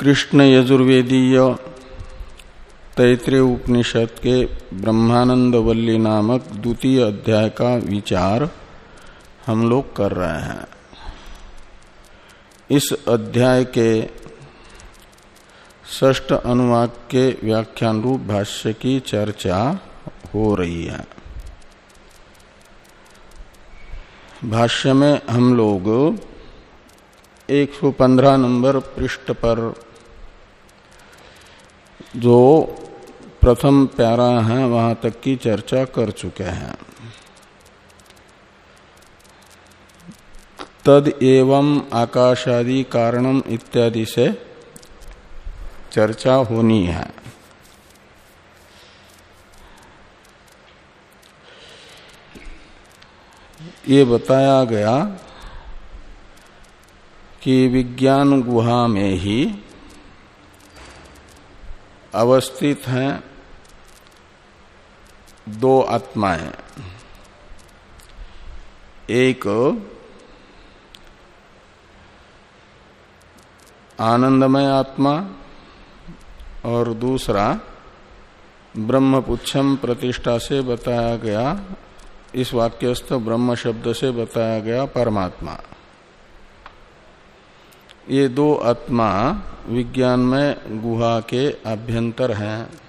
कृष्ण यजुर्वेदीय तैतृय उपनिषद के ब्रह्मानंद वल्ली नामक द्वितीय अध्याय का विचार हम लोग कर रहे हैं। इस अध्याय के ष्ठ अनुवाक के व्याख्यान रूप भाष्य की चर्चा हो रही है। भाष्य में हम लोग 115 नंबर पृष्ठ पर जो प्रथम प्यारा है, वहाँ तक की चर्चा कर चुके हैं। तद एवं आकाशादि कारणम इत्यादि से चर्चा होनी है। ये बताया गया कि विज्ञान गुहा में ही अवस्थित हैं दो आत्माएँ। एक आनंदमय आत्मा और दूसरा ब्रह्मपुच्छम प्रतिष्ठा से बताया गया इस वाक्यस्थ ब्रह्म शब्द से बताया गया परमात्मा। ये दो आत्मा विज्ञान में गुहा के अभ्यंतर हैं।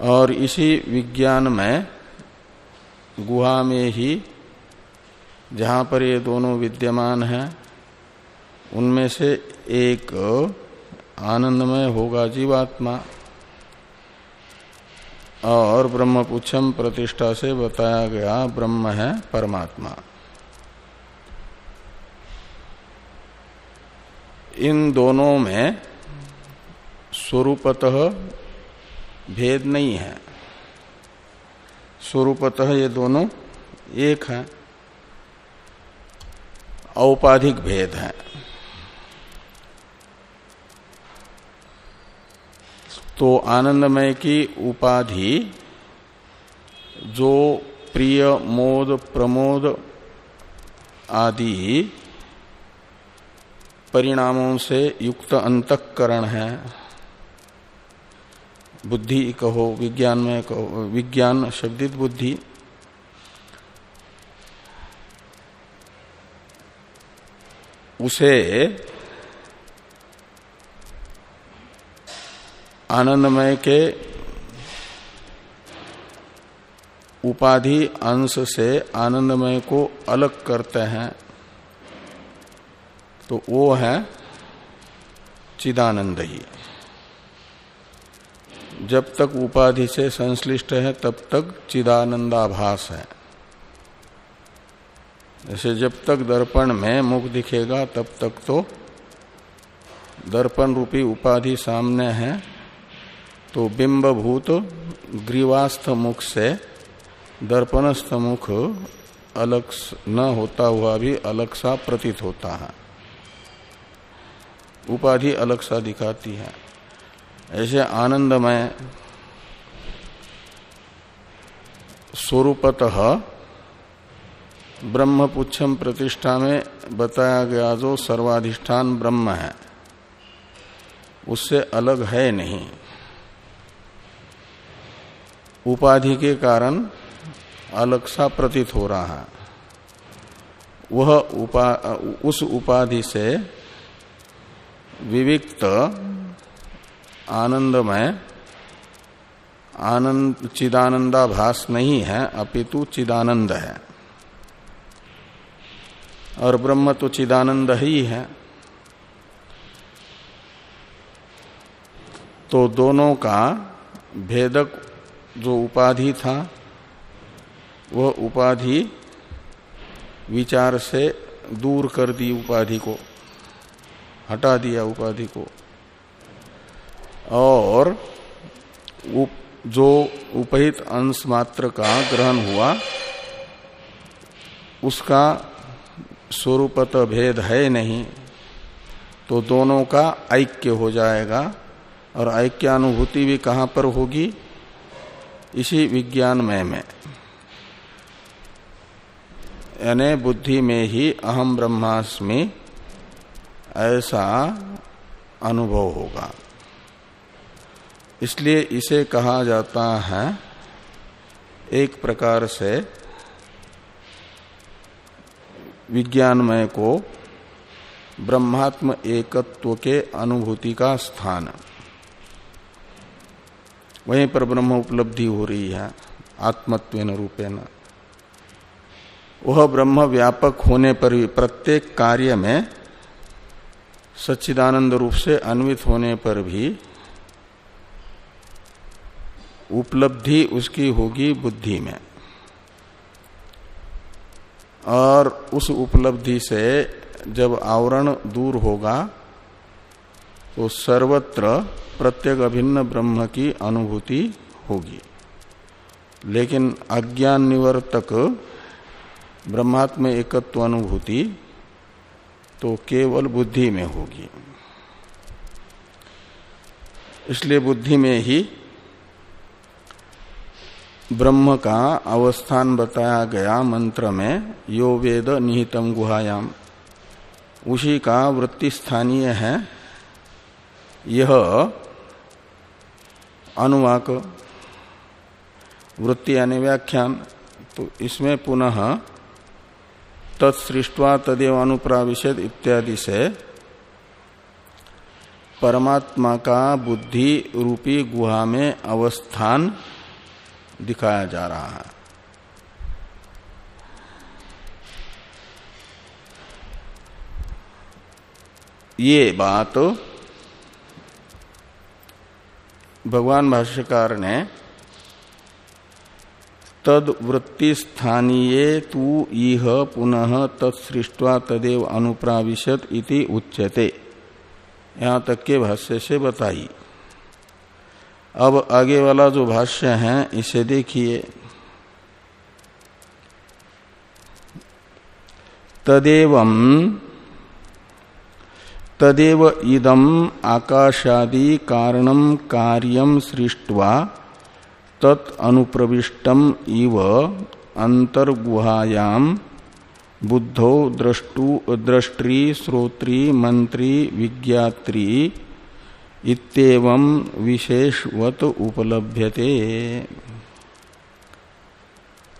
और इसी विज्ञान में गुहा में ही जहाँ पर ये दोनों विद्यमान हैं, उनमें से एक आनंदमय होगा जीवात्मा। और ब्रह्म ब्रह्मपुच्छम प्रतिष्ठा से बताया गया ब्रह्म है परमात्मा। इन दोनों में स्वरूपतः भेद नहीं है। स्वरूपतः ये दोनों एक है। औपाधिक भेद है। तो आनंदमय की उपाधि, जो प्रिय, मोद, प्रमोद आदि परिणामों से युक्त अंतकरण है। बुद्धि कहो, विज्ञान में कहो, विज्ञान, शब्दित बुद्धि। उसे आनंदमय के उपाधि अंश से आनंदमय को अलग करते हैं तो वो है चिदानंद ही जब तक उपाधि से संश्लिष्ट है, तब तक चिदानंदाभास है। जैसे जब तक दर्पण में मुख दिखेगा, तब तक तो दर्पण रूपी उपाधि सामने है। तो बिंबभूत ग्रीवास्थ मुख से दर्पणस्थ मुख अलग न होता हुआ भी अलग सा प्रतीत होता है। उपाधि अलग सा दिखाती है। ऐसे आनंदमय स्वरूपतः ब्रह्मपुच्छम प्रतिष्ठा में बताया गया जो सर्वाधिष्ठान ब्रह्म है, उससे अलग है नहीं। उपाधि के कारण अलग सा प्रतीत हो रहा है। वह उपा, उस उपाधि से विविक्त, आनंदमय, आनंद चिदानंदाभास नहीं है, अपितु चिदानंद है। और ब्रह्म तो चिदानंद ही है। तो दोनों का भेदक जो उपाधि था वह उपाधि विचार से दूर कर दी उपाधि को हटा दिया उपाधि को। और उप, जो उपहित अंश मात्र का ग्रहण हुआ उसका स्वरूपत भेद है नहीं तो दोनों का ऐक्य हो जाएगा और ऐक्यानुभूति भी कहाँ पर होगी? इसी विज्ञानमय में। यानी बुद्धि में ही अहम ब्रह्मास्मि, ऐसा अनुभव होगा। इसलिए इसे कहा जाता है, एक प्रकार से विज्ञानमय को ब्रह्मात्म एकत्व के अनुभूति का स्थान। वहीं पर ब्रह्म उपलब्धि हो रही है आत्मत्व रूपेण। वह ब्रह्म व्यापक होने पर भी प्रत्येक कार्य में सच्चिदानंद रूप से अन्वित होने पर भी उपलब्धि उसकी होगी बुद्धि में। और उस उपलब्धि से जब आवरण दूर होगा तो सर्वत्र प्रत्येक अभिन्न ब्रह्म की अनुभूति होगी। लेकिन अज्ञान निवर्तक ब्रह्मात्म एकत्व अनुभूति तो केवल बुद्धि में होगी। इसलिए बुद्धि में ही ब्रह्म का अवस्थान बताया गया मंत्र में, यो वेद निहितम गुहायाम। उसी का वृत्ति स्थानीय है। यह अनुवाक वृत्ति यानी व्याख्यान तो इसमें पुनः तत्सृष्टवा तदेव अनुप्राविशद इत्यादि से परमात्मा का बुद्धि रूपी गुहा में अवस्थान दिखाया जा रहा है। ये बात भगवान भाष्यकार ने तद वृत्ति स्थानीय तू इह पुनः तत्सृष्टवा तदेव अनुप्राविशत इति उच्यते। यहाँ तक के भाष्य से बताई। अब आगे वाला जो भाष्य है, इसे देखिए। तदेव तदेव इदम आकाशादि कारणम कार्यम सृष्टवा तत् अनुप्रविष्टम इव अंतर्गुहायाम बुद्धो द्रष्टु, द्रष्टि, श्रोत्री मंत्री विज्ञात्री इतम विशेषवत उपलभ्यते।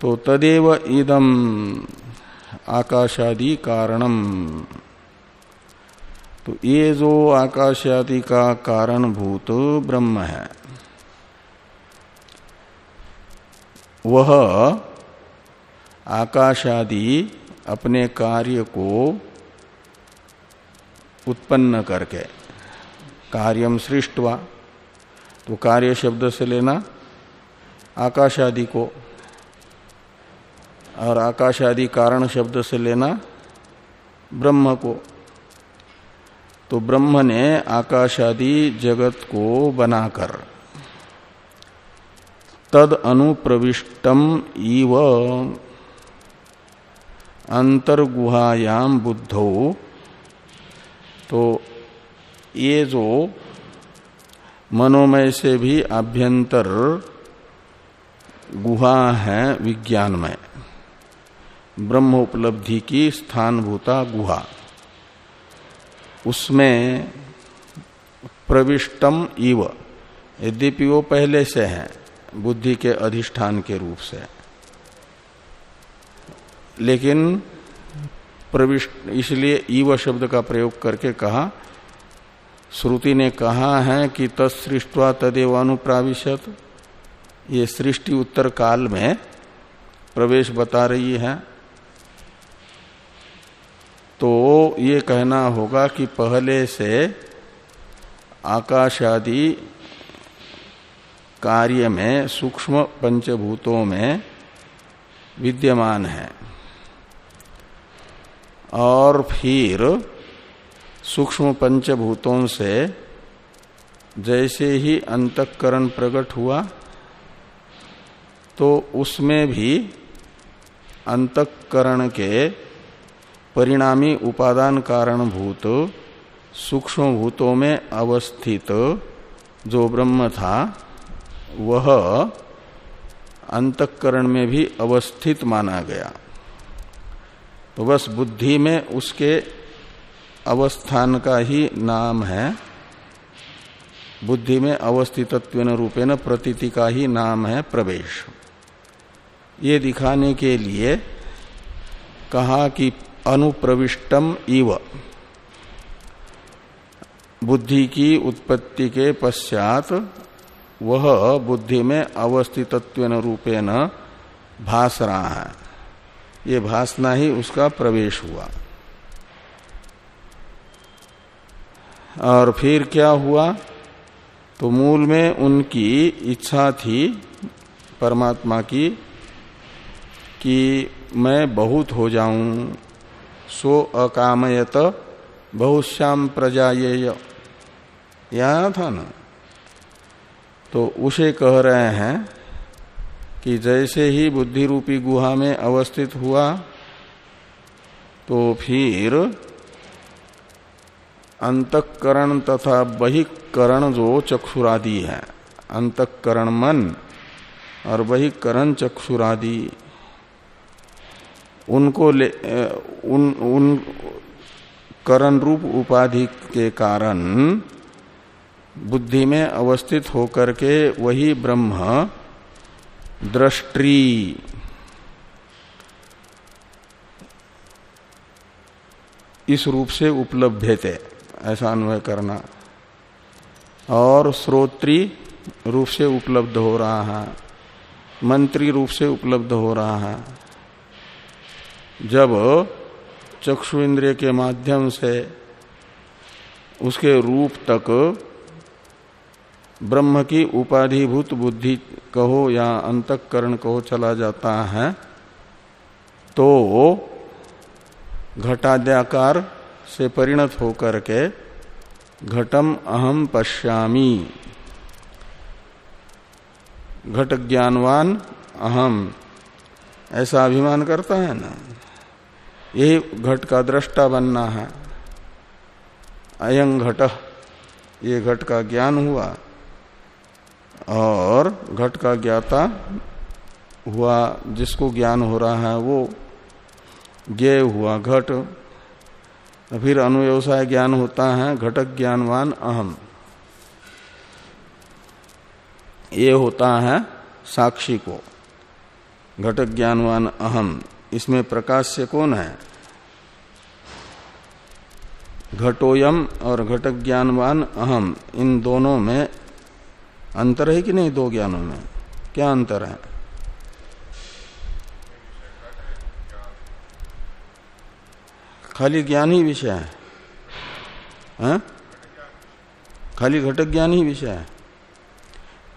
तो तदेव इदम आकाशादि कारणम। तो ये जो आकाश आदि का कारणभूत ब्रह्म है, वह आकाश आदि अपने कार्य को उत्पन्न करके कार्यम सृष्टवा तो कार्य शब्द से लेना आकाश आदि को, और आकाश आदि कारण शब्द से लेना ब्रह्म को। तो ब्रह्म ने आकाश आदि जगत को बनाकर तद अनुप्रविष्टम इव अंतर्गुहायाम बुद्धो। तो ये जो मनोमय से भी आभ्यंतर गुहा है विज्ञानमय ब्रह्म उपलब्धि की स्थानभूता गुहा। उसमें प्रविष्टम इव। यद्यपि वो पहले से है, बुद्धि के अधिष्ठान के रूप से। लेकिन प्रविष्ट, इसलिए ईव शब्द का प्रयोग करके कहा, श्रुति ने कहा है कि तत्सृष्टवा तदेव अनुप्राविशत। ये सृष्टि उत्तर काल में प्रवेश बता रही है। तो ये कहना होगा कि पहले से आकाश आदि कार्य में, सूक्ष्म पंचभूतों में विद्यमान है। और फिर सूक्ष्म पंचभूतों से जैसे ही अंतकरण प्रकट हुआ तो उसमें भी अंतकरण के परिणामी उपादान कारण भूत सूक्ष्म भूतों में अवस्थित जो ब्रह्म था, वह अंतकरण में भी अवस्थित माना गया। तो बस बुद्धि में उसके अवस्थान का ही नाम है। बुद्धि में अवस्थित रूपेण प्रतीति का ही नाम है प्रवेश। ये दिखाने के लिए कहा कि अनुप्रविष्टम इव। बुद्धि की उत्पत्ति के पश्चात वह बुद्धि में अवस्थित रूपेण भास रहा है। ये भासना ही उसका प्रवेश हुआ। और फिर क्या हुआ? तो मूल में उनकी इच्छा थी परमात्मा की कि मैं बहुत हो जाऊँ सो अकामयत बहुश्याम प्रजा ये या था ना? तो उसे कह रहे हैं कि जैसे ही बुद्धि रूपी गुहा में अवस्थित हुआ तो फिर अंतकरण तथा बहिकरण जो चक्षुरादि है, अंतकरण मन और बहिकरण चक्षुरादि उनको ले उन उन करण रूप उपाधि के कारण बुद्धि में अवस्थित होकर के वही ब्रह्म दृष्टि। इस रूप से उपलब्ध थे, ऐसा अन्वय करना। और श्रोत्री रूप से उपलब्ध हो रहा है, मंत्री रूप से उपलब्ध हो रहा है। जब चक्षु इंद्रिय के माध्यम से उसके रूप तक ब्रह्म की उपाधिभूत बुद्धि कहो या अंतकरण कहो चला जाता है तो घटाद्याकार से परिणत होकर के घटम अहम पश्यामी। घट ज्ञानवान अहम, ऐसा अभिमान करता है ना? यही घट का दृष्टा बनना है। अयंग घट, ये घट का ज्ञान हुआ। और घट का ज्ञाता हुआ, जिसको ज्ञान हो रहा है, वो ज्ञ हुआ घट। फिर अनुव्यवसाय ज्ञान होता है घटक ज्ञानवान अहम। ये होता है साक्षी को घटक ज्ञानवान अहम। इसमें प्रकाश से कौन है? घटोयम और घटक ज्ञानवान अहम, इन दोनों में अंतर है कि नहीं दो ज्ञानों में? क्या अंतर है? खाली ज्ञान ही विषय है। हा? खाली घटक ज्ञान ही विषय है।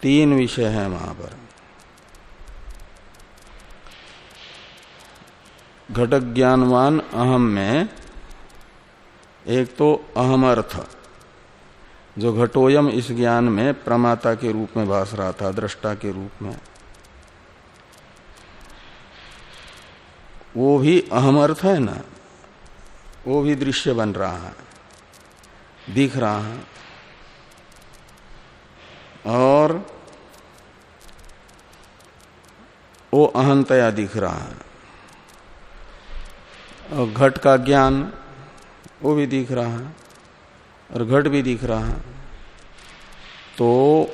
तीन विषय है वहाँ पर। घटक ज्ञानवान अहम में एक तो अहम अर्थ जो घटोयम इस ज्ञान में प्रमाता के रूप में भास रहा था, दृष्टा के रूप में। वो भी अहम अर्थ है ना, वो भी दृश्य बन रहा है, दिख रहा है। और वो अहंतया दिख रहा है। घट का ज्ञान वो भी दिख रहा है और घट भी दिख रहा है। तो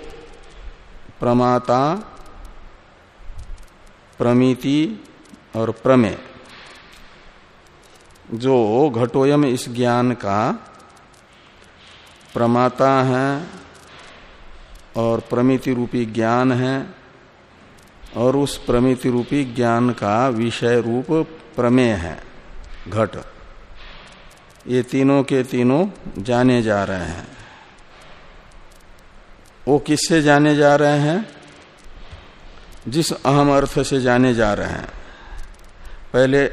प्रमाता, प्रमिति और प्रमेय, जो घटोयम इस ज्ञान का प्रमाता है और प्रमिति रूपी ज्ञान है और उस प्रमिति रूपी ज्ञान का विषय रूप प्रमेय है। घट। ये तीनों के तीनों जाने जा रहे हैं। वो किससे जाने जा रहे हैं? जिस अहम अर्थ से जाने जा रहे हैं। पहले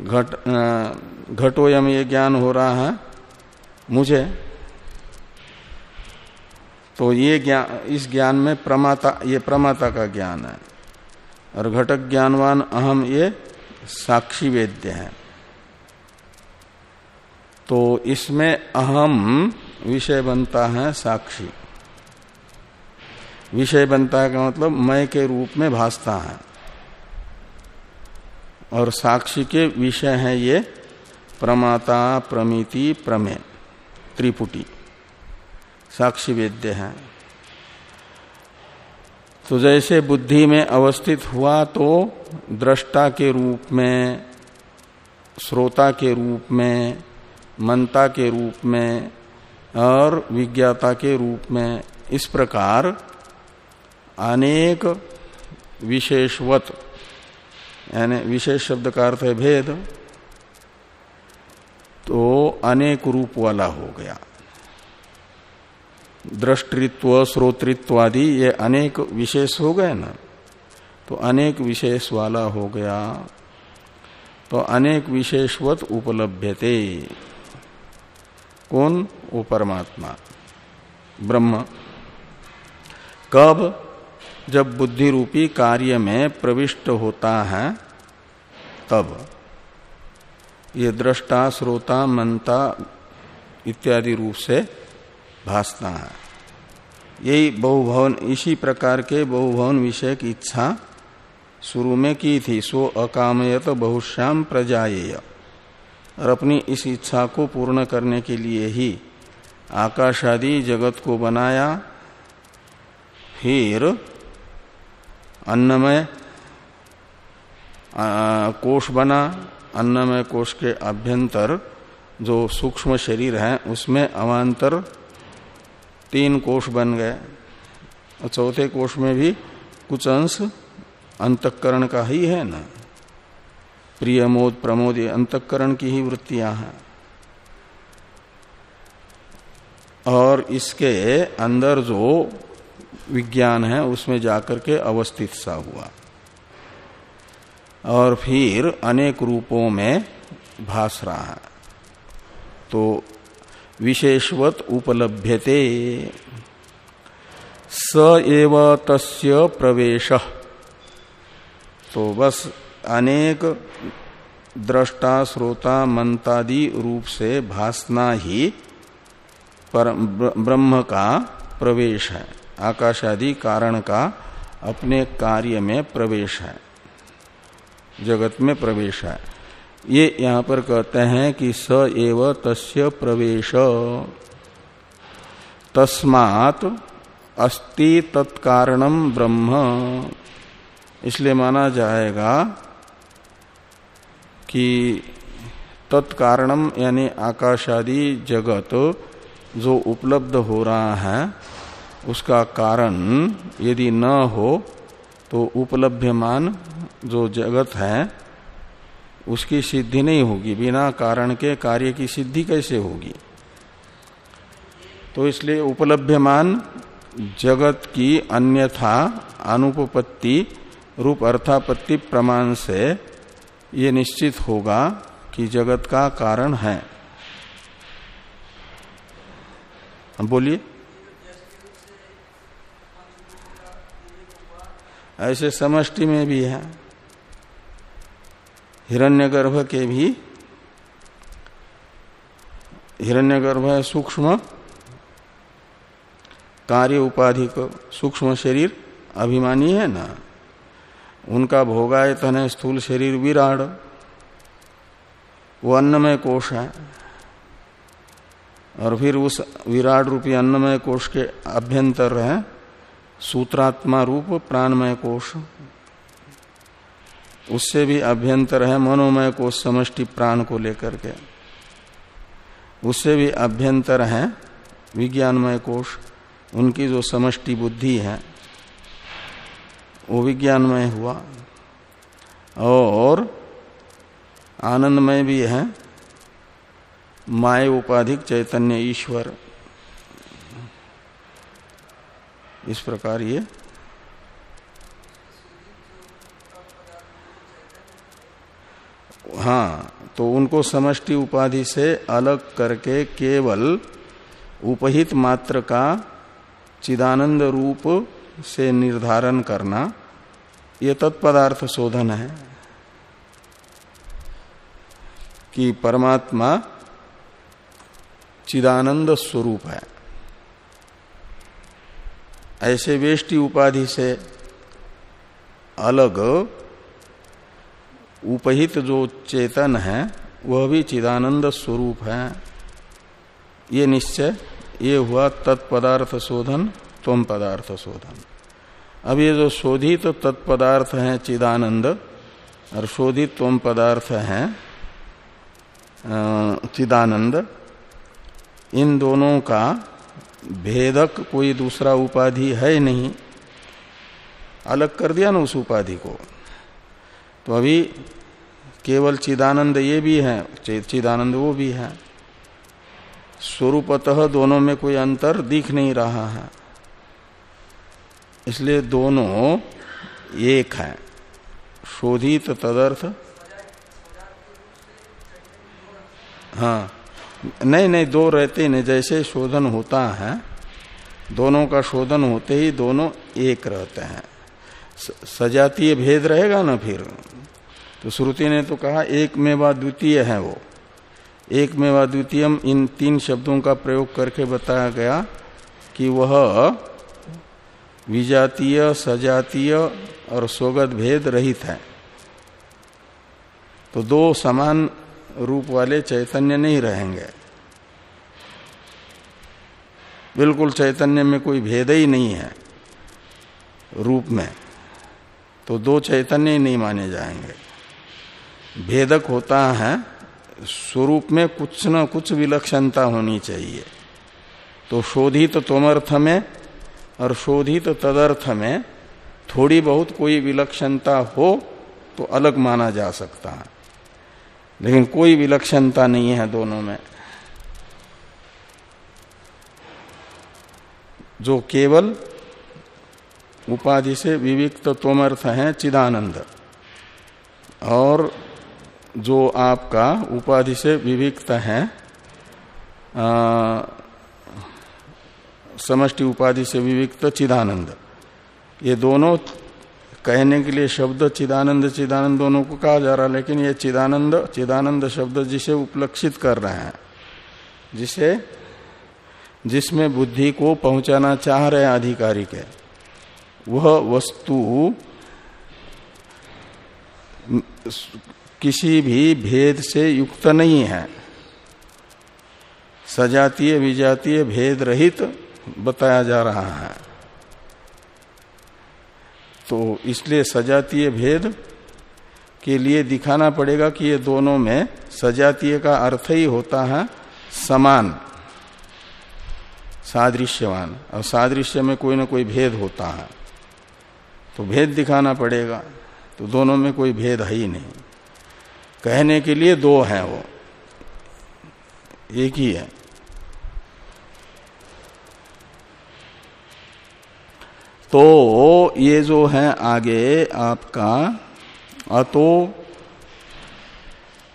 घट घटोयम ये ज्ञान हो रहा है। मुझे। तो ये ज्ञान इस ज्ञान में प्रमाता, ये प्रमाता का ज्ञान है। और घटक ज्ञानवान अहम ये साक्षी वेद्य है। तो इसमें अहम विषय बनता है साक्षी। विषय बनता है का मतलब मय के रूप में भासता है। और साक्षी के विषय है ये प्रमाता, प्रमिति, प्रमेय, त्रिपुटी। साक्षी वेद्य है। तो जैसे बुद्धि में अवस्थित हुआ तो दृष्टा के रूप में, श्रोता के रूप में, मनता के रूप में और विज्ञाता के रूप में इस प्रकार अनेक विशेषवत, यानी विशेष शब्द का अर्थ है भेद तो अनेक रूप वाला हो गया। दृष्टित्व श्रोतृत्व आदि ये अनेक विशेष हो गए ना। तो अनेक विशेष वाला हो गया। तो अनेक विशेषवत उपलब्धते कौन? वो परमात्मा। ब्रह्म। कब? जब बुद्धि रूपी कार्य में प्रविष्ट होता है, तब। ये दृष्टा, श्रोता मनता इत्यादि रूप से भासता है। यही बहुभवन, इसी प्रकार के बहुभवन विषय की इच्छा शुरू में की थी। सो अकामयत बहुश्याम प्रजाएय और अपनी इस इच्छा को पूर्ण करने के लिए ही आकाश आदि जगत को बनाया। फिर अन्नमय कोष बना। अन्नमय कोष के अभ्यंतर जो सूक्ष्म शरीर है, उसमें अवान्तर तीन कोष बन गए और चौथे कोष में भी कुछ अंश अंतकरण का ही है ना। प्रिय मोद प्रमोद, ये अंतकरण की ही वृत्तियाँ हैं। और इसके अंदर जो विज्ञान है, उसमें जाकर के अवस्थित सा हुआ। और फिर अनेक रूपों में भास रहा है। तो विशेषवत उपलभ्यते। स एव तस्य प्रवेश। तो बस अनेक दृष्टा श्रोता, मंतादि रूप से भासना ही पर ब्रह्म का प्रवेश है। आकाशादि कारण का अपने कार्य में प्रवेश है। जगत में प्रवेश है। ये यहाँ पर कहते हैं कि स एव तस्य प्रवेश। तस्मात अस्ति तत्कारणम ब्रह्म। इसलिए माना जाएगा कि तत्कारणम यानी आकाशादि जगत जो उपलब्ध हो रहा है, उसका कारण यदि न हो तो उपलब्धमान जो जगत है उसकी सिद्धि नहीं होगी, बिना कारण के कार्य की सिद्धि कैसे होगी? तो इसलिए उपलब्धमान जगत की अन्यथा अनुपपत्ति, रूप अर्थापत्ति प्रमाण से ये निश्चित होगा कि जगत का कारण है। बोलिए। ऐसे समष्टि में भी है। हिरण्यगर्भ के भी हिरण्यगर्भ है सूक्ष्म कार्य उपाधि सूक्ष्म शरीर अभिमानी है ना? उनका भोगायतन है स्थूल शरीर विराट। वो अन्नमय कोष है। और फिर उस विराट रूपी अन्नमय कोष के अभ्यंतर है। सूत्रात्मा रूप प्राणमय कोष। उससे भी अभ्यंतर है मनोमय कोष समष्टि प्राण को लेकर के। उससे भी अभ्यंतर है विज्ञानमय कोष उनकी जो समष्टि बुद्धि है, वो विज्ञानमय हुआ। और आनंदमय भी है, माय उपाधिक चैतन्य ईश्वर। इस प्रकार ये हाँ तो उनको समष्टि उपाधि से अलग करके केवल उपहित मात्र का चिदानंद रूप से निर्धारण करना, ये तत्पदार्थ शोधन है कि परमात्मा चिदानंद स्वरूप है। ऐसे वेष्टि उपाधि से अलग उपहित जो चेतन है, वह भी चिदानंद स्वरूप है। ये निश्चय, ये हुआ तत्पदार्थ शोधन तम पदार्थ शोधन। अब ये जो शोधित तो तत्पदार्थ है चिदानंद, और शोधित तम पदार्थ है चिदानंद, इन दोनों का भेदक कोई दूसरा उपाधि है नहीं। अलग कर दिया ना उस उपाधि को। तो अभी केवल चिदानंद ये भी है चिदानंद वो भी है। स्वरूपतः दोनों में कोई अंतर दिख नहीं रहा है। इसलिए दोनों एक है। शोधित तदर्थ। हाँ। नहीं नहीं, दो रहते नहीं, जैसे शोधन होता है, दोनों का शोधन होते ही दोनों एक रहते हैं। सजातीय भेद रहेगा ना फिर? तो श्रुति ने तो कहा, एक में व द्वितीय है वो। एक में व इन तीन शब्दों का प्रयोग करके बताया गया कि वह विजातीय, सजातीय और स्वगत भेद रहित है। तो दो समान रूप वाले चैतन्य नहीं रहेंगे। बिल्कुल चैतन्य में कोई भेद ही नहीं है रूप में। तो दो चैतन्य नहीं माने जाएँगे। भेदक होता है, स्वरूप में कुछ न कुछ विलक्षणता होनी चाहिए। तो शोधित तोमर्थ में और शोधित तदर्थ में थोड़ी बहुत कोई विलक्षणता हो तो अलग माना जा सकता है। लेकिन कोई विलक्षणता नहीं है दोनों में। जो केवल उपाधि से विविक्त तोमर्थ है चिदानंद। और जो आपका उपाधि से विविक्त है समष्टि उपाधि से विविक्त चिदानंद। ये दोनों कहने के लिए शब्द चिदानंद चिदानंद दोनों को कहा जा रहा है लेकिन ये चिदानंद चिदानंद शब्द जिसे उपलक्षित कर रहे हैं, जिसे, जिसमें बुद्धि को पहुंचाना चाह रहे हैं अधिकारी के। वह वस्तु किसी भी भेद से युक्त नहीं है। सजातीय, विजातीय भेद रहित बताया जा रहा है। तो इसलिए सजातीय भेद के लिए दिखाना पड़ेगा कि ये दोनों में सजातीय का अर्थ ही होता है समान, सादृश्यवान। और सादृश्य में कोई ना कोई भेद होता है। तो भेद दिखाना पड़ेगा। तो दोनों में कोई भेद है ही नहीं। कहने के लिए दो हैं वो। एक ही है। तो ये जो है आगे आपका अतो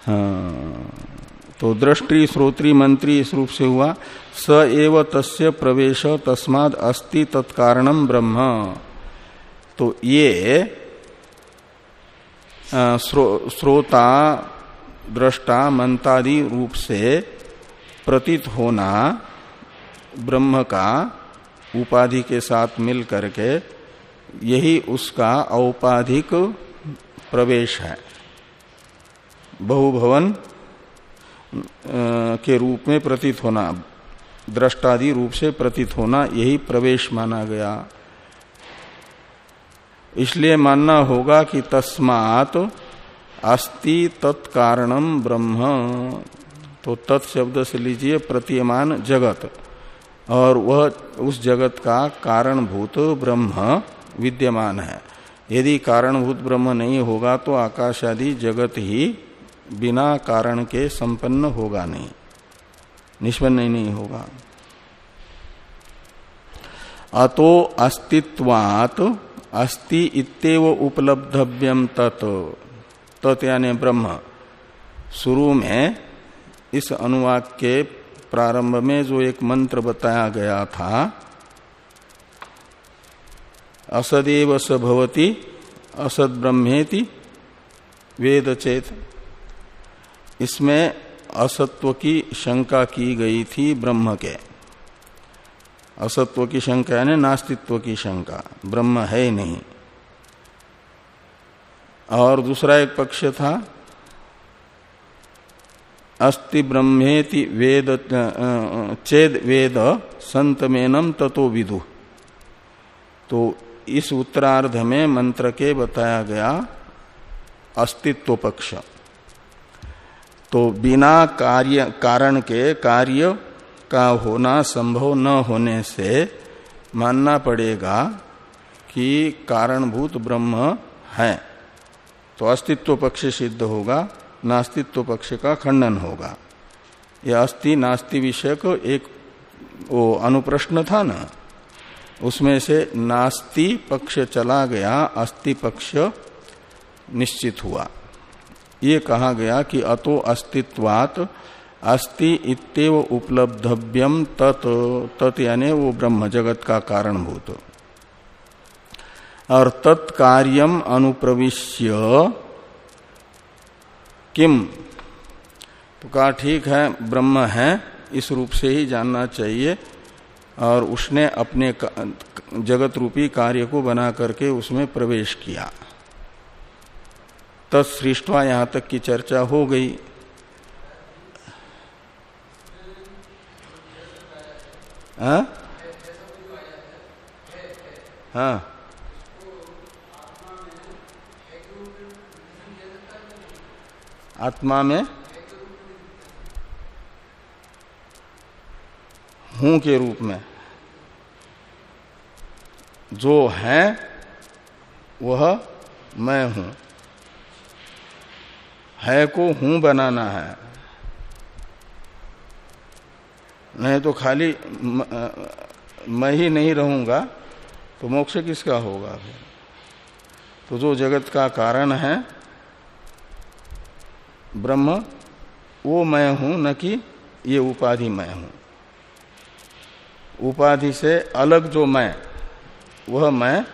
हाँ, तो दृष्टि श्रोत्री मंत्री इस रूप से हुआ स एव तस्य प्रवेश तस्माद अस्ति तत्कारणम ब्रह्म। तो ये श्रोता दृष्टा, मंतादि रूप से प्रतीत होना ब्रह्म का उपाधि के साथ मिल करके यही उसका औपाधिक प्रवेश है। बहुभवन के रूप में प्रतीत होना, दृष्टादि रूप से प्रतीत होना, यही प्रवेश माना गया। इसलिए मानना होगा कि तस्मात अस्ति तत्कारणम ब्रह्म। तो तत्शब्द से लीजिए प्रतीयमान जगत। और वह उस जगत का कारणभूत ब्रह्म विद्यमान है। यदि कारणभूत ब्रह्म नहीं होगा तो आकाश आदि जगत ही बिना कारण के संपन्न होगा नहीं। निष्पन्न ही नहीं होगा। अतो अस्तित्वात अस्ति इतव उपलब्धव्यम तत्। तत् यानी ब्रह्म। शुरू में इस अनुवाद के प्रारंभ में जो एक मंत्र बताया गया था, असदेव स भवती, असद ब्रह्मेति, वेद चेत। इसमें असत्व की शंका की गई थी ब्रह्म के। असत्व की शंका यानी नास्तित्व की शंका, ब्रह्म है नहीं। और दूसरा एक पक्ष था, अस्ति ब्रह्मेति वेद चेद वेद संत मेनम ततो विदु। तो इस उत्तरार्ध में मंत्र के बताया गया अस्तित्व पक्ष। तो बिना कार्य, कारण के कार्य का होना संभव न होने से मानना पड़ेगा कि कारणभूत ब्रह्म है। तो अस्तित्व पक्ष सिद्ध होगा, नास्तित्व पक्ष का खंडन होगा। यह अस्थि नास्ति विषय को एक वो अनुप्रश्न था ना? उसमें से नास्ति पक्ष चला गया, अस्थि पक्ष निश्चित हुआ। ये कहा गया कि अतो अस्तित्वात अस्ति इतव उपलब्धव्यम तत् तत् यानी वो ब्रह्म जगत का कारणभूत। और तत्कार्यम अनुप्रविश्य किम? तो कहा, ठीक है, ब्रह्म है, इस रूप से ही जानना चाहिए, और उसने अपने जगत रूपी कार्य को बना करके उसमें प्रवेश किया। तत्सृष्टवा यहाँ तक की चर्चा हो गई। हाँ? हाँ। आत्मा में हूँ के रूप में जो है, वह मैं हूँ। है को हूँ बनाना है। नहीं तो खाली मैं ही नहीं रहूँगा तो मोक्ष किसका होगा फिर? तो जो जगत का कारण है, ब्रह्म, वो मैं हूँ, न कि ये उपाधि मैं हूँ। उपाधि से अलग जो मैं, वह मैं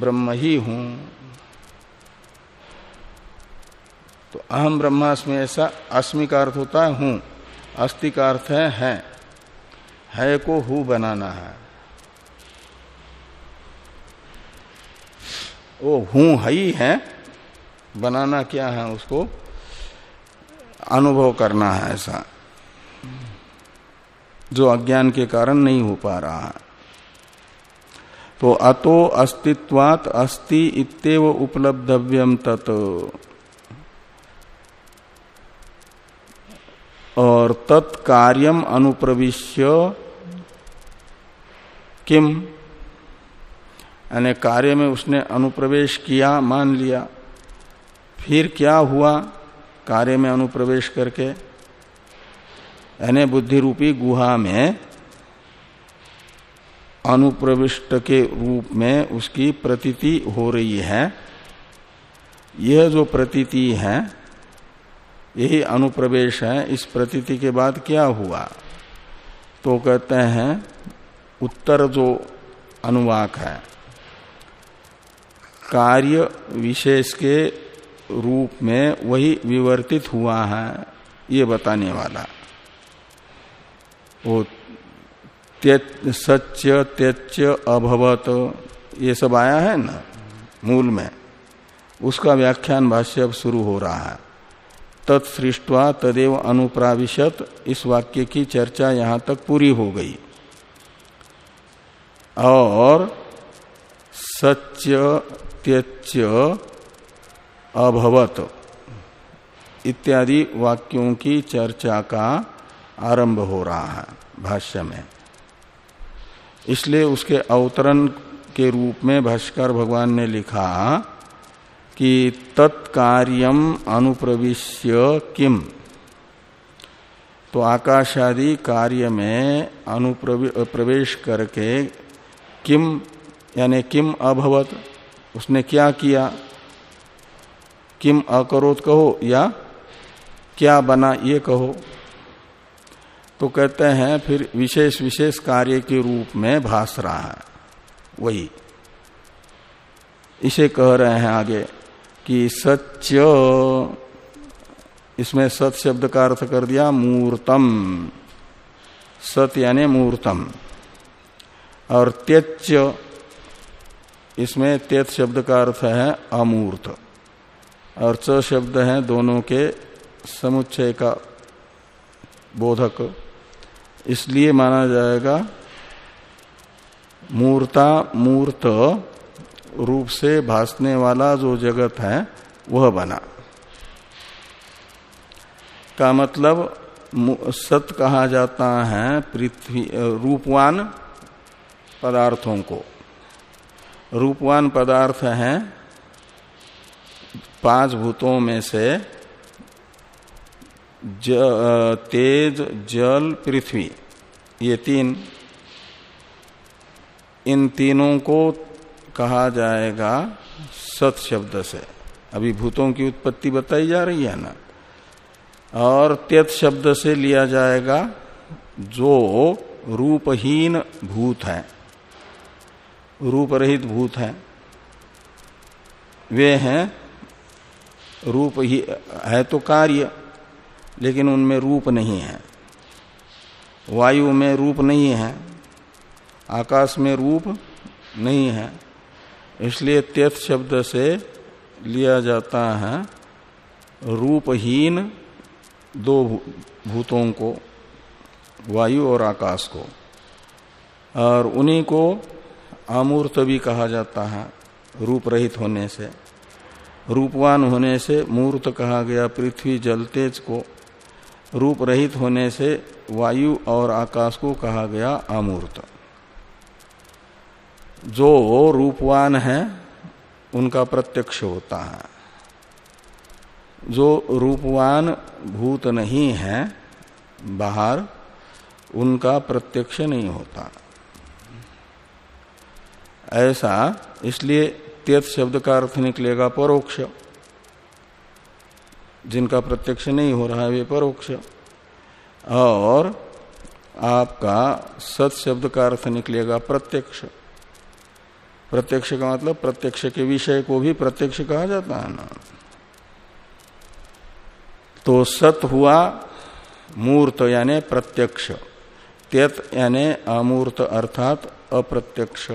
ब्रह्म ही हूँ। तो अहम ब्रह्मास्मि ऐसा अस्मि का अर्थ होता है, हूँ। अस्थि का अर्थ है है। है को हु बनाना है। वो हूँ ही है बनाना क्या है उसको? अनुभव करना है ऐसा। जो अज्ञान के कारण नहीं हो पा रहा है। तो अतो अस्तित्वात अस्ति इतव उपलब्धव्यम तत्। और तत्कार्यम अनुप्रविश्य किम? यानी कार्य में उसने अनुप्रवेश किया, मान लिया। फिर क्या हुआ? कार्य में अनुप्रवेश करके, यानी बुद्धि रूपी गुहा में, अनुप्रविष्ट के रूप में उसकी प्रतीति हो रही है। यह जो प्रतीति है, यही अनुप्रवेश है। इस प्रतीति के बाद क्या हुआ? तो कहते हैं उत्तर जो अनुवाक है, कार्य विशेष के रूप में वही विवर्तित हुआ है, ये बताने वाला। वो सच्य त्यच अभवत, ये सब आया है ना, मूल में। उसका व्याख्यान भाष्य अब शुरू हो रहा है। तत्सृष्टवा तदेव अनुप्राविशत, इस वाक्य की चर्चा यहाँ तक पूरी हो गई। और सच्य त्यच अभवत इत्यादि वाक्यों की चर्चा का आरंभ हो रहा है भाष्य में। इसलिए उसके अवतरण के रूप में भाष्कर भगवान ने लिखा कि तत्कार्यम अनुप्रविश्य किम। तो आकाशादि कार्य में अनुप्रवेश करके किम, यानी किम अभवत, उसने क्या किया? किम अकरोत कहो या क्या बना ये कहो? तो कहते हैं, फिर विशेष विशेष कार्य के रूप में भास रहा है। वही। इसे कह रहे हैं आगे कि सच्य इसमें सत शब्द का अर्थ कर दिया, मूर्तम। सत यानी मूर्तम। और त्यच इसमें त्यत शब्द का अर्थ है अमूर्त। और च शब्द है दोनों के समुच्चय का बोधक। इसलिए माना जाएगा, मूर्ता, मूर्त रूप से भासने वाला जो जगत है, वह बना। का मतलब सत कहा जाता है, पृथ्वी, रूपवान। पदार्थों को। रूपवान पदार्थ है पाँच भूतों में से ज, तेज जल पृथ्वी ये तीन। इन तीनों को कहा जाएगा सत शब्द से। अभी भूतों की उत्पत्ति बताई जा रही है ना? और त्यत शब्द से लिया जाएगा जो रूपहीन भूत है। रूप रहित भूत हैं। वे हैं, रूप ही है तो कार्य, लेकिन उनमें रूप नहीं है। वायु में रूप नहीं है, आकाश में रूप नहीं है, इसलिए त्यथ शब्द से लिया जाता है, रूपहीन दो भूतों को, वायु और आकाश को, और उन्हीं को अमूर्त भी कहा जाता है, रूप रहित होने से। रूपवान होने से मूर्त कहा गया, पृथ्वी जल तेज को। रूप रहित होने से वायु और आकाश को कहा गया अमूर्त जो रूपवान है, उनका प्रत्यक्ष होता है। जो रूपवान भूत नहीं है, बाहर, उनका प्रत्यक्ष नहीं होता। ऐसा, इसलिए त्यत शब्द का अर्थ निकलेगा परोक्ष। जिनका प्रत्यक्ष नहीं हो रहा है, वे परोक्ष। और आपका सत शब्द का अर्थ निकलेगा प्रत्यक्ष। प्रत्यक्ष का मतलब प्रत्यक्ष के विषय को भी प्रत्यक्ष कहा जाता है ना। तो सत हुआ मूर्त यानी प्रत्यक्ष। त्यत यानी अमूर्त अर्थात अप्रत्यक्ष।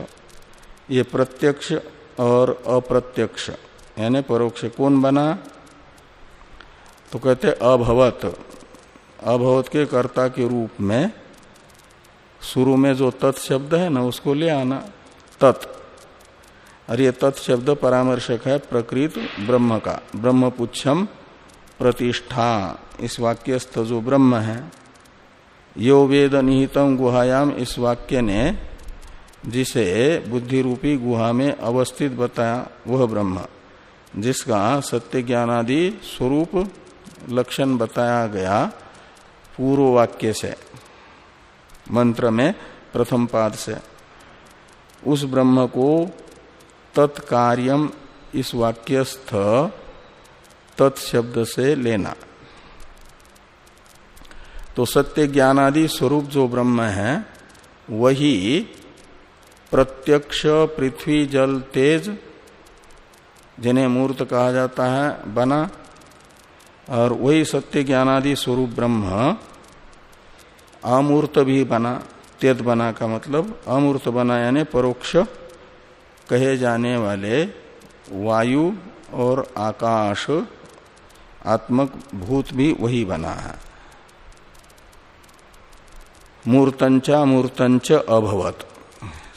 ये प्रत्यक्ष और अप्रत्यक्ष। यानी परोक्ष कौन बना? तो कहते अभवत। अभवत के कर्ता के रूप में शुरू में जो तत् शब्द है ना, उसको ले आना। तत्। और ये तत् शब्द परामर्शक है प्रकृत ब्रह्म का। ब्रह्म पुच्छम प्रतिष्ठा। इस वाक्यस्थ जो ब्रह्म है, यो वेद निहितम गुहायाम इस वाक्य ने जिसे बुद्धि रूपी गुहा में अवस्थित बताया, वह ब्रह्म, जिसका सत्य ज्ञानादि स्वरूप लक्षण बताया गया पूर्व वाक्य से, मंत्र में प्रथम पाद से। उस ब्रह्म को तत्कार्यम इस वाक्यस्थ तत्शब्द से लेना। तो सत्य ज्ञानादि स्वरूप जो ब्रह्म है, वही प्रत्यक्ष पृथ्वी जल तेज, जिन्हें मूर्त कहा जाता है, बना, और वही सत्य ज्ञानादि स्वरूप ब्रह्म अमूर्त भी बना, त्यद बना का मतलब अमूर्त बना यानी परोक्ष, कहे जाने वाले वायु और आकाश, आत्मक भूत भी वही बना है। मूर्तंचा, मूर्तंच अभवत।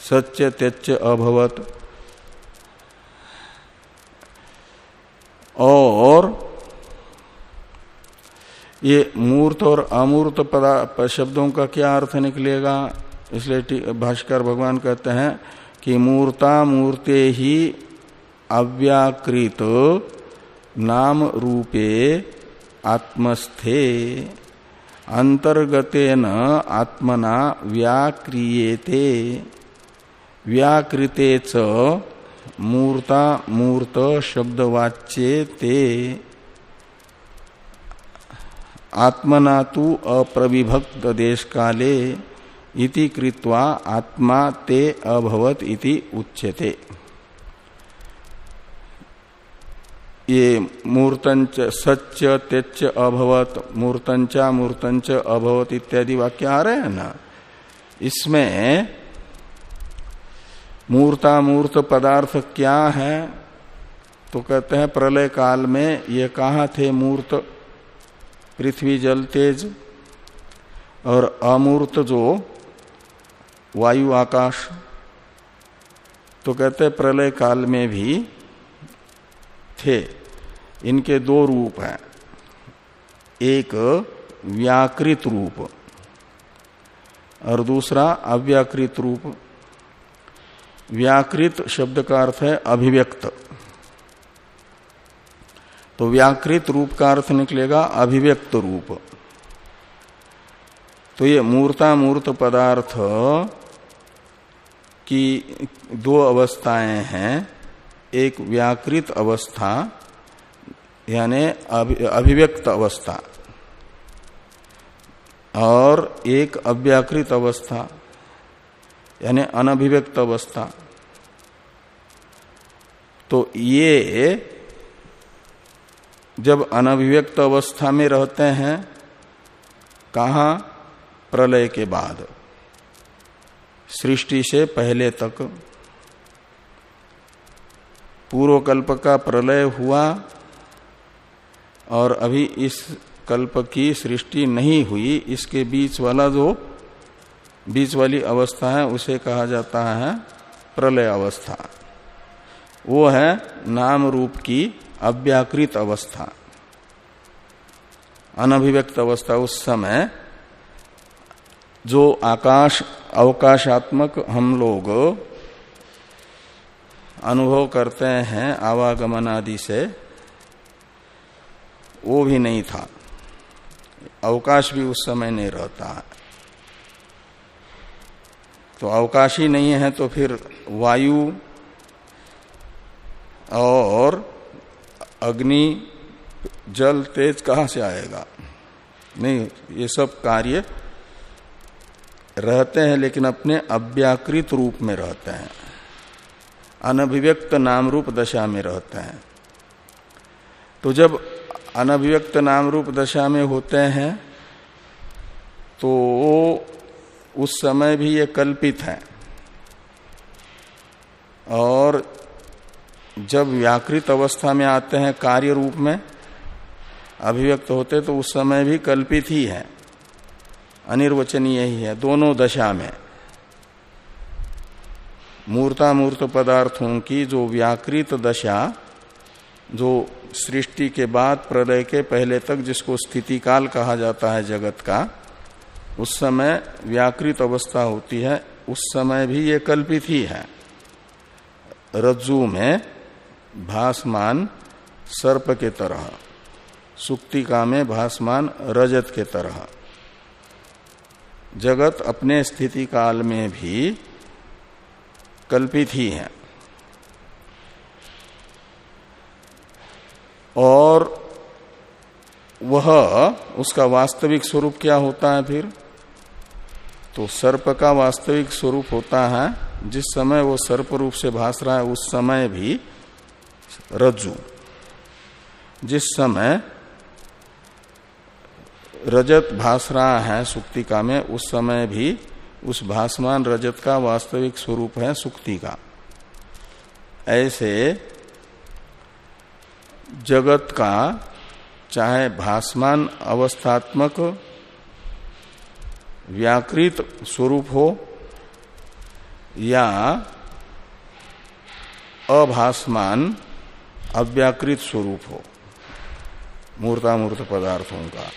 सच्च त्यच अभवत। और ये मूर्त और अमूर्त पदा शब्दों का क्या अर्थ निकलेगा? इसलिए भाष्कर भगवान कहते हैं कि मूर्ता मूर्ते ही अव्याकृत नाम रूपे आत्मस्थे। अंतर्गतेन आत्मना व्याक्रियेते। व्याकृते च मूर्ता मूर्त शब्दवाच्ये ते। आत्मना तो अप्रविभक्त देश काले इति कृत्वा आत्मा ते अभवत इति उच्यते। ये मूर्तंच सच्च तेच अभवत मूर्तंचा मूर्तंच अभवत इत्यादि वाक्य आ रहे हैं ना? इसमें मूर्तामूर्त पदार्थ क्या है? तो कहते हैं, प्रलय काल में ये कहा थे मूर्त? पृथ्वी जल तेज और अमूर्त जो वायु आकाश। तो कहते हैं, प्रलय काल में भी थे। इनके दो रूप हैं। एक व्याकृत रूप और दूसरा अव्याकृत रूप। व्याकृत शब्द का अर्थ है अभिव्यक्त। तो व्याकृत रूप का अर्थ निकलेगा अभिव्यक्त रूप। तो ये मूर्तामूर्त पदार्थ की दो अवस्थाएँ हैं। एक व्याकृत अवस्था, यानी अभिव्यक्त अवस्था, और एक अव्याकृत अवस्था। यानी अनभिव्यक्त अवस्था। तो ये जब अनभिव्यक्त अवस्था में रहते हैं, कहा? प्रलय के बाद। सृष्टि से पहले तक। पूर्व कल्प का प्रलय हुआ और अभी इस कल्प की सृष्टि नहीं हुई, इसके बीच वाला जो बीच वाली अवस्था है, उसे कहा जाता है प्रलय अवस्था। वो है नाम रूप की अव्याकृत अवस्था। अनभिव्यक्त अवस्था उस समय, जो आकाश, अवकाशात्मक हम लोग अनुभव करते हैं, आवागमन आदि से, वो भी नहीं था। अवकाश भी उस समय नहीं रहता। है तो अवकाश नहीं है तो फिर वायु और अग्नि, जल, तेज कहाँ से आएगा? नहीं, ये सब कार्य रहते हैं, लेकिन अपने अव्याकृत रूप में रहते हैं। अनभिव्यक्त नाम रूप दशा में रहते हैं। तो जब अनभिव्यक्त नाम रूप दशा में होते हैं तो उस समय भी ये कल्पित है। और जब व्याकृत अवस्था में आते हैं कार्य रूप में, अभिव्यक्त होते तो उस समय भी कल्पित ही है। अनिर्वचनीय ही है, दोनों दशा में। मूर्तामूर्त पदार्थों की जो व्याकृत दशा, जो सृष्टि के बाद, प्रलय के पहले तक जिसको स्थिति काल कहा जाता है जगत का उस समय व्याकृत अवस्था होती है, उस समय भी ये कल्पित ही है। रज्जु में भासमान सर्प के तरह, सुक्तिका में भासमान रजत के तरह। जगत अपने स्थिति काल में भी कल्पित ही है। और वह, उसका वास्तविक स्वरूप क्या होता है फिर? तो सर्प का वास्तविक स्वरूप होता है, जिस समय वो सर्प रूप से भास रहा है, उस समय भी रज्जु। जिस समय रजत भास रहा है सुक्तिका में, उस समय भी उस भासमान रजत का वास्तविक स्वरूप है सुक्ति का ऐसे जगत का, चाहे भासमान अवस्थात्मक व्याकृत स्वरूप हो या अभासमान अव्याकृत स्वरूप हो, मूर्तामूर्त पदार्थों का।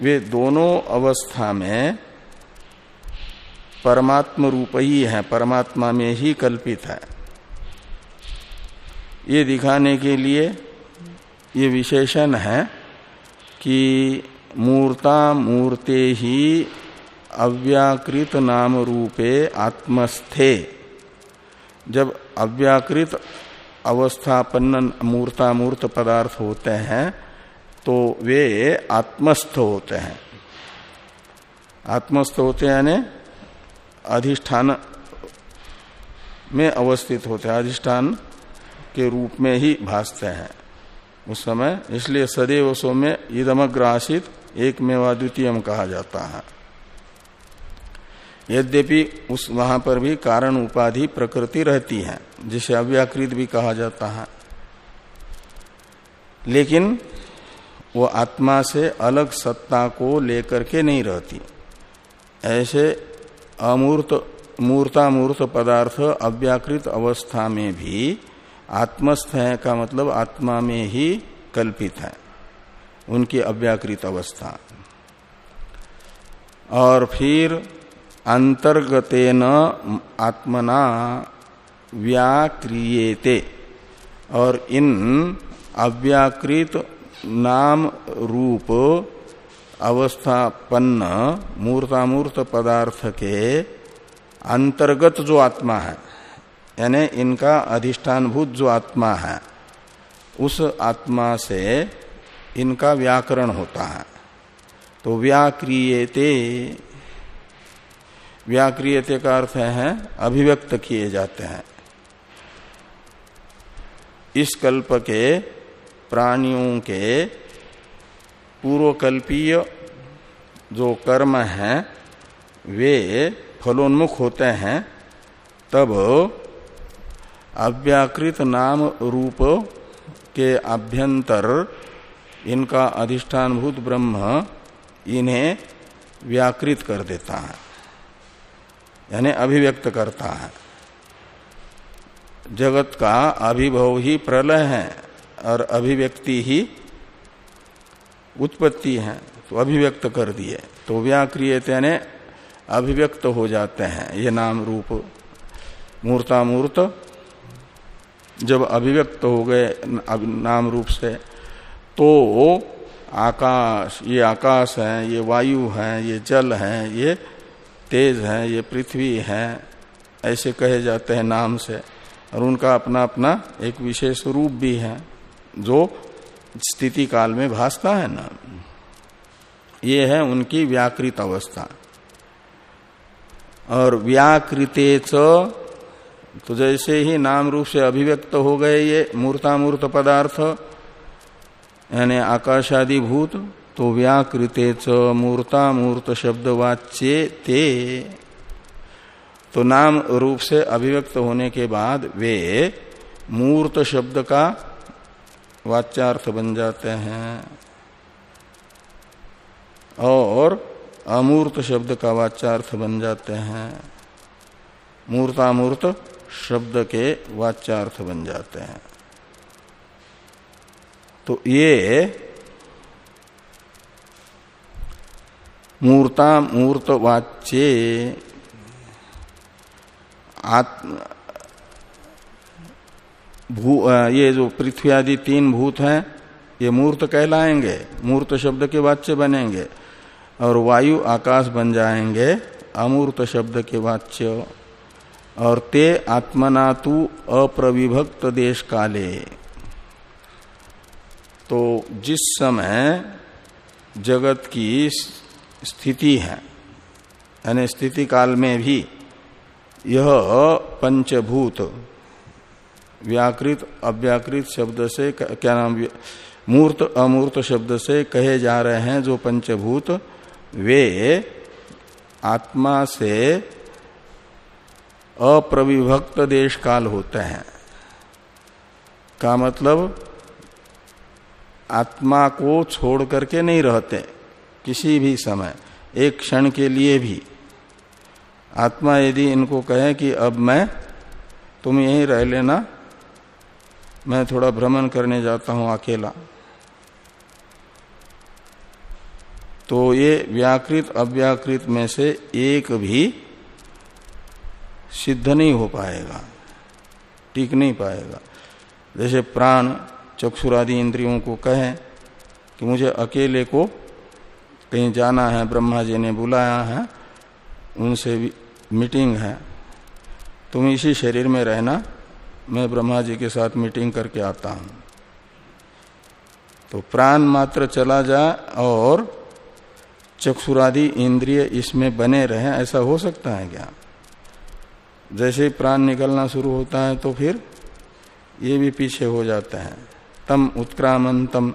वे दोनों अवस्था में परमात्म रूप ही है, परमात्मा में ही कल्पित है। ये दिखाने के लिए ये विशेषण है कि मूर्ता मूर्ते ही अव्याकृत नाम रूपे आत्मस्थे। जब अव्याकृत अवस्थापन्न मूर्तामूर्त पदार्थ होते हैं तो वे आत्मस्थ होते हैं। आत्मस्थ होते यानी अधिष्ठान में अवस्थित होते हैं, अधिष्ठान के रूप में ही भासते हैं। उस समय, इसलिए सदैव सौम्य ईदमग्रासित एक मेवाद्वितीय कहा जाता है। यद्यपि उस वहाँ पर भी कारण उपाधि प्रकृति रहती है, जिसे अव्याकृत भी कहा जाता है। लेकिन वो आत्मा से अलग सत्ता को लेकर के नहीं रहती। ऐसे अमूर्त, मूर्तामूर्त पदार्थ अव्याकृत अवस्था में भी आत्मस्थ है का मतलब आत्मा में ही कल्पित है। उनकी अव्याकृत अवस्था। और फिर अंतर्गतेन आत्मना व्याक्रियेते। और इन अव्याकृत नाम रूप अवस्थापन्न मूर्तामूर्त पदार्थ के अंतर्गत जो आत्मा है, यानी इनका अधिष्ठानभूत जो आत्मा है, उस आत्मा से इनका व्याकरण होता है। तो व्याक्रियते व्याक्रियते का अर्थ है अभिव्यक्त किए जाते हैं। इस कल्प के प्राणियों के पूर्वकल्पीय जो कर्म हैं, वे फलोन्मुख होते हैं, तब अव्याकृत नाम रूप के अभ्यंतर इनका अधिष्ठानभूत ब्रह्म इन्हें व्याकृत कर देता है, यानी अभिव्यक्त करता है। जगत का अभिभव ही प्रलय है और अभिव्यक्ति ही उत्पत्ति है तो अभिव्यक्त कर दिए। तो व्याक्रियत यानी अभिव्यक्त हो जाते हैं, ये नाम रूप। मूर्तामूर्त जब अभिव्यक्त हो गए नाम रूप से तो आकाश, ये आकाश है, ये वायु है, ये जल है, ये तेज है, ये पृथ्वी है, ऐसे कहे जाते हैं नाम से। और उनका अपना अपना एक विशेष रूप भी है, जो स्थिति काल में भासता है ना। ये है उनकी व्याकृत अवस्था। और व्याकृते तो जैसे ही नाम रूप से अभिव्यक्त हो गए ये मूर्तामूर्त पदार्थ यानी आकाशादि भूत तो व्याकृते च मूर्ता मूर्त शब्दवाच्य ते। तो नाम रूप से अभिव्यक्त होने के बाद वे मूर्त शब्द का वाच्यार्थ बन जाते हैं। और अमूर्त शब्द का वाच्यार्थ बन जाते हैं। मूर्तामूर्त शब्द के वाच्यार्थ बन जाते हैं। तो ये मूर्ता मूर्त वाच्य आत्म भू ये जो पृथ्वी आदि तीन भूत हैं, ये मूर्त कहलाएँगे, मूर्त शब्द के वाच्य बनेंगे, और वायु आकाश बन जाएँगे, अमूर्त शब्द के वाच्य, और ते आत्मनातु अप्रविभक्त देश काले। तो जिस समय जगत की स्थिति है, यानी स्थिति काल में भी यह पंचभूत, व्याकृत, अव्याकृत शब्द से क्या नाम मूर्त, अमूर्त शब्द से कहे जा रहे हैं जो पंचभूत, वे आत्मा से अप्रविभक्त देश काल होते हैं। का मतलब आत्मा को छोड़ करके नहीं रहते, किसी भी समय, एक क्षण के लिए भी। आत्मा यदि इनको कहे कि अब मैं, तुम यहीं रह लेना, मैं थोड़ा भ्रमण करने जाता हूँ अकेला। तो ये व्याकृत, अव्याकृत में से एक भी सिद्ध नहीं हो पाएगा, टिक नहीं पाएगा। जैसे प्राण चक्षुरादि इंद्रियों को कहे कि मुझे अकेले को कहीं जाना है, ब्रह्मा जी ने बुलाया है, उनसे मीटिंग है। तुम इसी शरीर में रहना, मैं ब्रह्मा जी के साथ मीटिंग करके आता हूँ। तो प्राण मात्र चला जाए और चक्षुरादि इंद्रिय इसमें बने रहे, ऐसा हो सकता है क्या? जैसे प्राण निकलना शुरू होता है तो फिर ये भी पीछे हो जाते हैं। तम उत्क्रामंतम।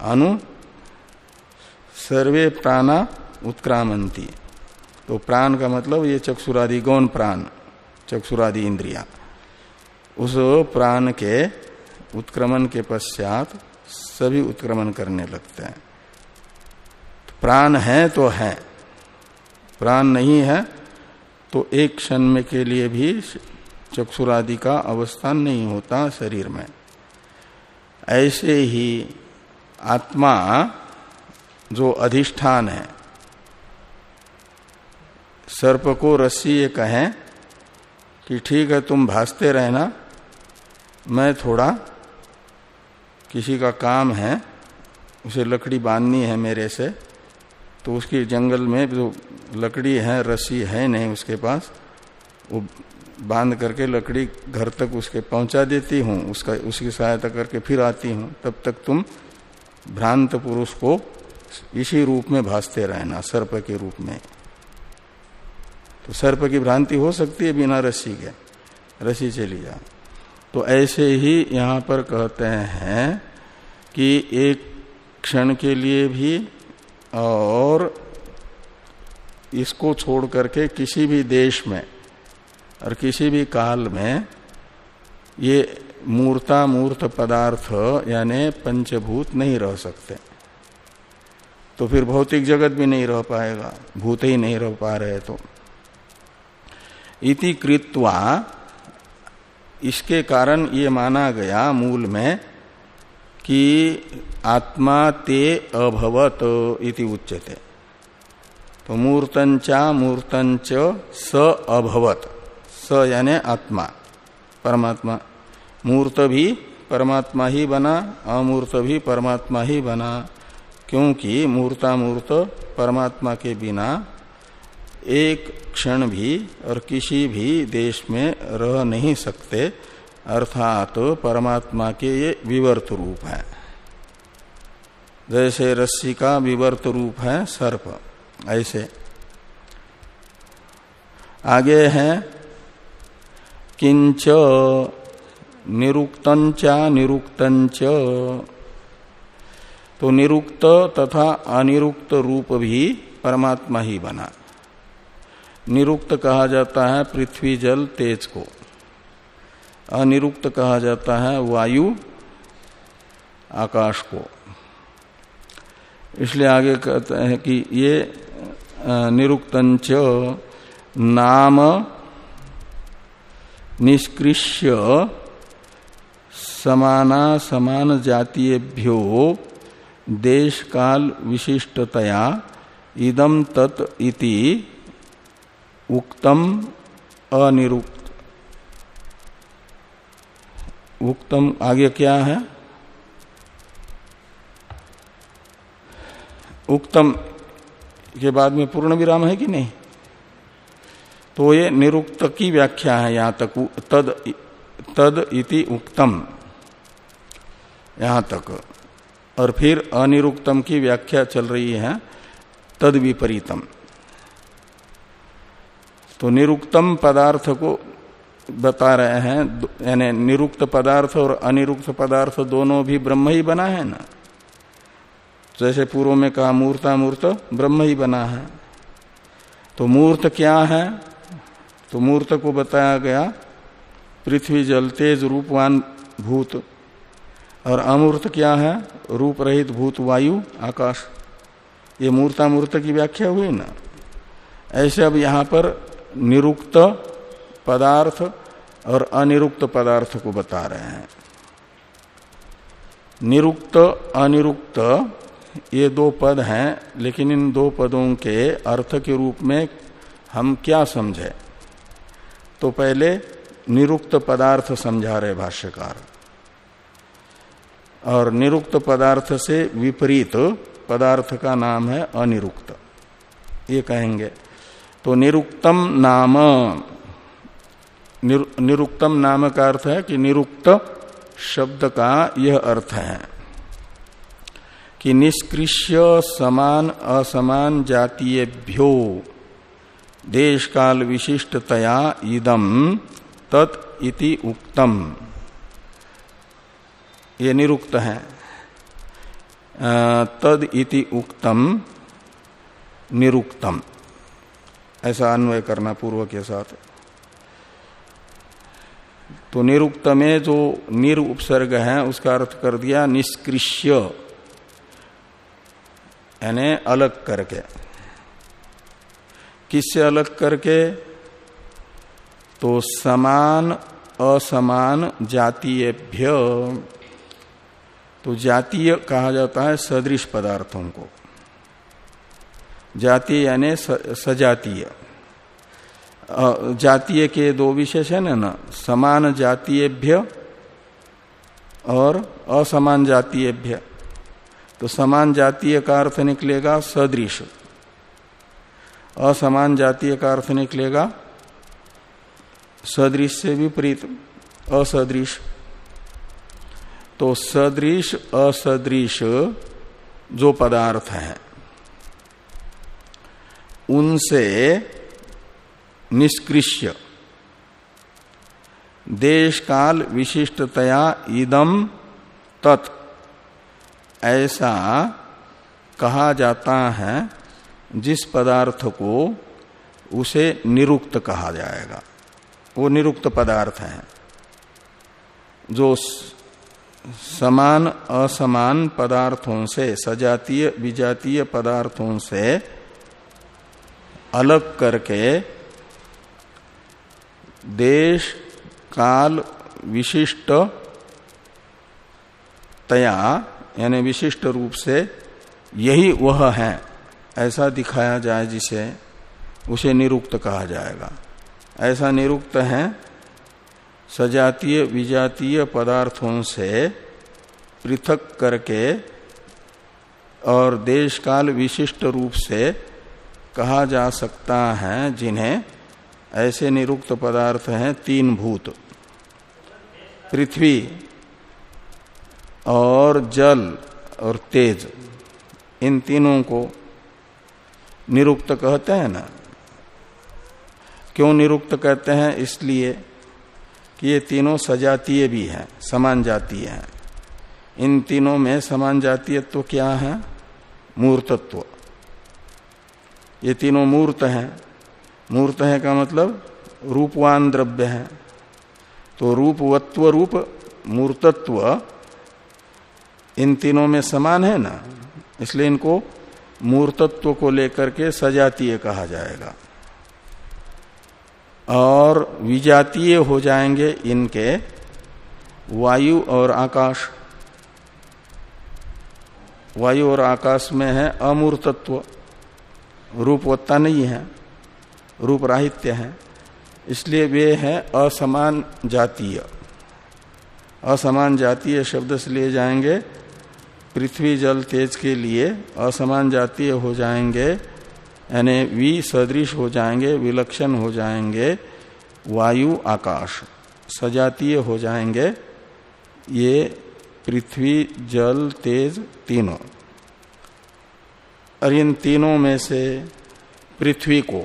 अनु, सर्वे प्राणा उत्क्रामंती। तो प्राण का मतलब ये चक्षुरादि गौन प्राण, चक्षुरादि इंद्रिया। उस प्राण के उत्क्रमण के पश्चात सभी उत्क्रमण करने लगते हैं। प्राण है तो है, प्राण नहीं है तो एक क्षण में के लिए भी चक्षुरादि का अवस्थान नहीं होता शरीर में। ऐसे ही आत्मा जो अधिष्ठान है, सर्प को रस्सी ये कहें कि ठीक है, तुम भासते रहना, मैं थोड़ा किसी का काम है, उसे लकड़ी बांधनी है मेरे से तो उसकी जंगल में जो लकड़ी है, रस्सी है नहीं उसके पास, वो बाँध करके लकड़ी घर तक उसके पहुँचा देती हूँ, उसका, उसकी सहायता करके फिर आती हूँ, तब तक तुम भ्रांत पुरुष को इसी रूप में भासते रहना, सर्प के रूप में। तो सर्प की भ्रांति हो सकती है बिना रस्सी के। रस्सी चली जा। तो ऐसे ही यहाँ पर कहते हैं कि एक क्षण के लिए भी और इसको छोड़ करके किसी भी देश में और किसी भी काल में ये मूर्ता मूर्त पदार्थ, यानी पंचभूत नहीं रह सकते। तो फिर भौतिक जगत भी नहीं रह पाएगा, भूत ही नहीं रह पा रहे तो। इति कृत्वा इसके कारण ये माना गया मूल में कि आत्मा ते अभवत इति उच्यते। तो मूर्तंचा मूर्तंच स अभवत। स यानी आत्मा, परमात्मा। मूर्त भी परमात्मा ही बना, अमूर्त भी परमात्मा ही बना। क्योंकि मूर्तामूर्त परमात्मा के बिना एक क्षण भी और किसी भी देश में रह नहीं सकते, अर्थात तो परमात्मा के ये विवर्त रूप है। जैसे रस्सी का विवर्त रूप है सर्प, ऐसे। आगे है किंच निरुक्तंचा निरुक्तंच तो निरुक्त तथा अनिरुक्त रूप भी परमात्मा ही बना। निरुक्त कहा जाता है पृथ्वी, जल, तेज को। अनिरुक्त कहा जाता है वायु, आकाश को। इसलिए आगे कहते हैं कि ये निरुक्तंच नाम निष्कृष्य समाना समान जातीयभ्यो देश काल विशिष्टतया इदम तत् इति उक्तम अनिरुक्त। उक्तम आगे क्या है? उक्तम के बाद में पूर्ण विराम है कि नहीं? तो ये निरुक्त की व्याख्या है यहाँ तक, तद तद इति उक्तम। यहाँ तक। और फिर अनिरुक्तम की व्याख्या चल रही है, तद विपरीतम। तो निरुक्तम पदार्थ को बता रहे हैं यानी निरुक्त पदार्थ और अनिरुक्त पदार्थ दोनों भी ब्रह्म ही बना है ना? जैसे पूर्व में कहा मूर्ता मूर्त ब्रह्म ही बना है। तो मूर्त क्या है? तो मूर्त को बताया गया, पृथ्वी जल तेज रूपवान भूत। और अमूर्त क्या है? रूप रहित भूत, वायु, आकाश। ये मूर्ता मूर्त की व्याख्या हुई ना? ऐसे अब यहाँ पर निरुक्त पदार्थ और अनिरुक्त पदार्थ को बता रहे हैं। निरुक्त, अनिरुक्त, ये दो पद हैं, लेकिन इन दो पदों के अर्थ के रूप में हम क्या समझे? तो पहले निरुक्त पदार्थ समझा रहे भाष्यकार। और निरुक्त पदार्थ से विपरीत पदार्थ का नाम है अनिरुक्त। ये कहेंगे तो निरुक्तम नाम निर, निरुक्तम नाम का अर्थ है कि निरुक्त शब्द का यह अर्थ है कि निष्कृष्य समान असमान जातीयभ्यो देश काल विशिष्टतया इदम तत् इति उक्तम। ये निरुक्त है। तद इति उक्तम निरुक्तम। ऐसा अन्वय करना पूर्व के साथ। तो निरुक्त में जो निर उपसर्ग है, उसका अर्थ कर दिया निष्कृष्य। यानी अलग करके। किससे अलग करके? तो समान, असमान जातीयभ्य। तो जातीय कहा जाता है सदृश पदार्थों को। जातीय यानी सजातीय। जातीय के दो विशेषण है ना? समान जातीयभ्य और असमान जातीयभ्य। तो समान जातीय का अर्थ निकलेगा सदृश। असमान जातीय का अर्थ निकलेगा। सदृश से विपरीत, असदृश। तो सदृश, असदृश जो पदार्थ है, उनसे निष्कृष्य। देश काल विशिष्टतया इदम तत्, ऐसा कहा जाता है। जिस पदार्थ को उसे निरुक्त कहा जाएगा। वो निरुक्त पदार्थ है। जो समान, असमान पदार्थों से, सजातीय, विजातीय पदार्थों से अलग करके देश, काल, विशिष्ट तया, यानी विशिष्ट रूप से यही वह है। ऐसा दिखाया जाए जिसे, उसे निरुक्त कहा जाएगा। ऐसा निरुक्त है, सजातीय, विजातीय पदार्थों से पृथक करके और देश काल विशिष्ट रूप से कहा जा सकता है, जिन्हें ऐसे निरुक्त पदार्थ हैं, तीन भूत। पृथ्वी और जल और तेज, इन तीनों को निरुक्त कहते हैं ना। क्यों निरुक्त कहते हैं? इसलिए कि ये तीनों सजातीय भी हैं, समान जातीय हैं। इन तीनों में समान जातीयत्व तो क्या है? मूर्तत्व। ये तीनों मूर्त हैं। मूर्त है का मतलब रूपवान द्रव्य है। तो रूपवत्व रूप, मूर्तत्व इन तीनों में समान है ना। इसलिए इनको मूर्तत्व को लेकर के सजातीय कहा जाएगा। और विजातीय हो जाएँगे इनके वायु और आकाश। वायु और आकाश में है अमूर्तत्व। रूपवत्ता नहीं है, रूप राहित्य है, इसलिए वे हैं असमान जातीय। असमान जातीय शब्द से लिए जाएँगे पृथ्वी जल तेज के लिए असमान जातीय हो जाएँगे, यानी वि सदृश हो जाएँगे, विलक्षण हो जाएँगे, वायु आकाश सजातीय हो जाएँगे, ये पृथ्वी जल तेज तीनों। और इन तीनों में से पृथ्वी को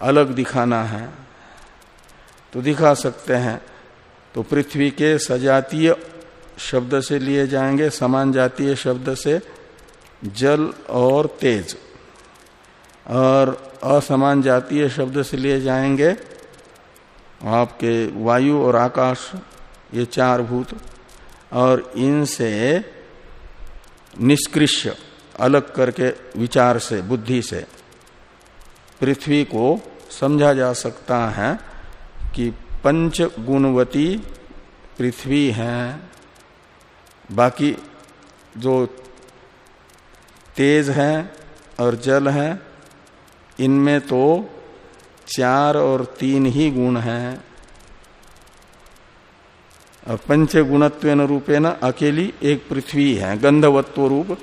अलग दिखाना है तो दिखा सकते हैं तो पृथ्वी के सजातीय शब्द से लिए जाएँगे, समान जातीय शब्द से, जल और तेज। और असमान जातीय शब्द से लिए जाएँगे, आपके वायु और आकाश, ये चार भूत, और इनसे निष्कृष्य, अलग करके विचार से, बुद्धि से। पृथ्वी को समझा जा सकता है कि पंच गुणवती पृथ्वी है। बाकी जो तेज है और जल है, इनमें तो चार और तीन ही गुण हैं। पंच गुणत्व रूपे न अकेली एक पृथ्वी है, गंधवत्व रूप।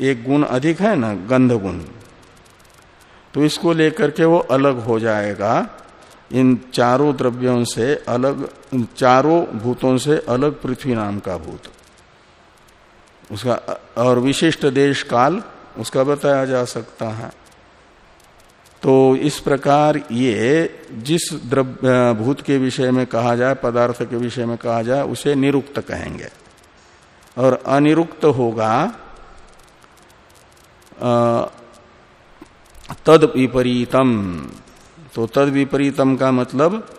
एक गुण अधिक है ना गंध गुण तो इसको लेकर के वो अलग हो जाएगा। इन चारों द्रव्यों से अलग चारों भूतों से अलग पृथ्वी नाम का भूत। उसका, और विशिष्ट देश काल उसका बताया जा सकता है। तो इस प्रकार ये जिस द्रव्य भूत के विषय में कहा जाए, पदार्थ के विषय में कहा जाए, उसे निरुक्त कहेंगे। और अनिरुक्त होगा तद विपरीतम तो तद विपरीतम का मतलब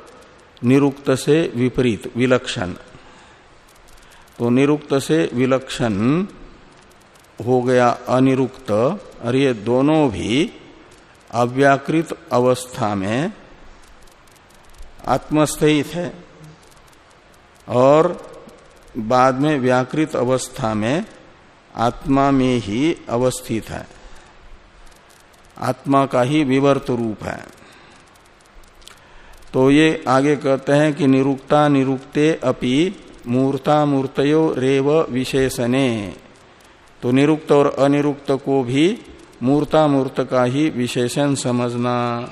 निरुक्त से विपरीत, विलक्षण। तो निरुक्त से विलक्षण हो गया अनिरुक्त। और ये दोनों भी अव्याकृत अवस्था में आत्मस्थित है और बाद में व्याकृत अवस्था में आत्मा में ही अवस्थित है। आत्मा का ही विवर्त रूप है। तो ये आगे कहते हैं कि निरुक्ता निरुक्ते अपि मूर्ता मूर्तयो रेव विशेषणे। तो निरुक्त और अनिरुक्त को भी मूर्ता मूर्त का ही विशेषण समझना।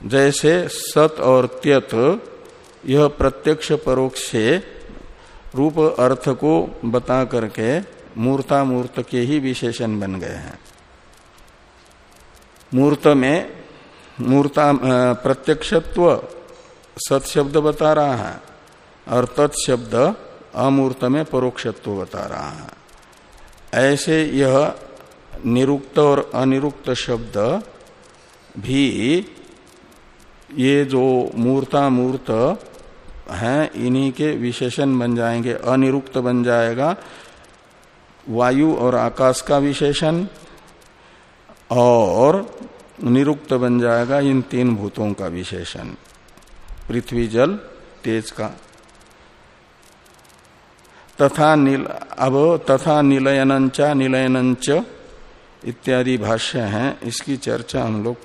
जैसे सत और त्यत, यह प्रत्यक्ष परोक्ष से रूप अर्थ को बता करके मूर्ता मूर्त के ही विशेषण बन गए हैं। मूर्त में मूर्ता प्रत्यक्षत्व सत शब्द बता रहा है, और तत्शब्द अमूर्त में परोक्षत्व बता रहा है। ऐसे यह निरुक्त और अनिरुक्त शब्द भी ये जो मूर्ता मूर्त हैं, इन्हीं के विशेषण बन जाएँगे। अनिरुक्त बन जाएगा, वायु और आकाश का विशेषण, और निरुक्त बन जाएगा इन तीन भूतों का विशेषण। पृथ्वी, जल, तेज का। तथा निल, अब तथा निलयनंचा निलयनंच इत्यादि भाष्य हैं। इसकी चर्चा हम लोग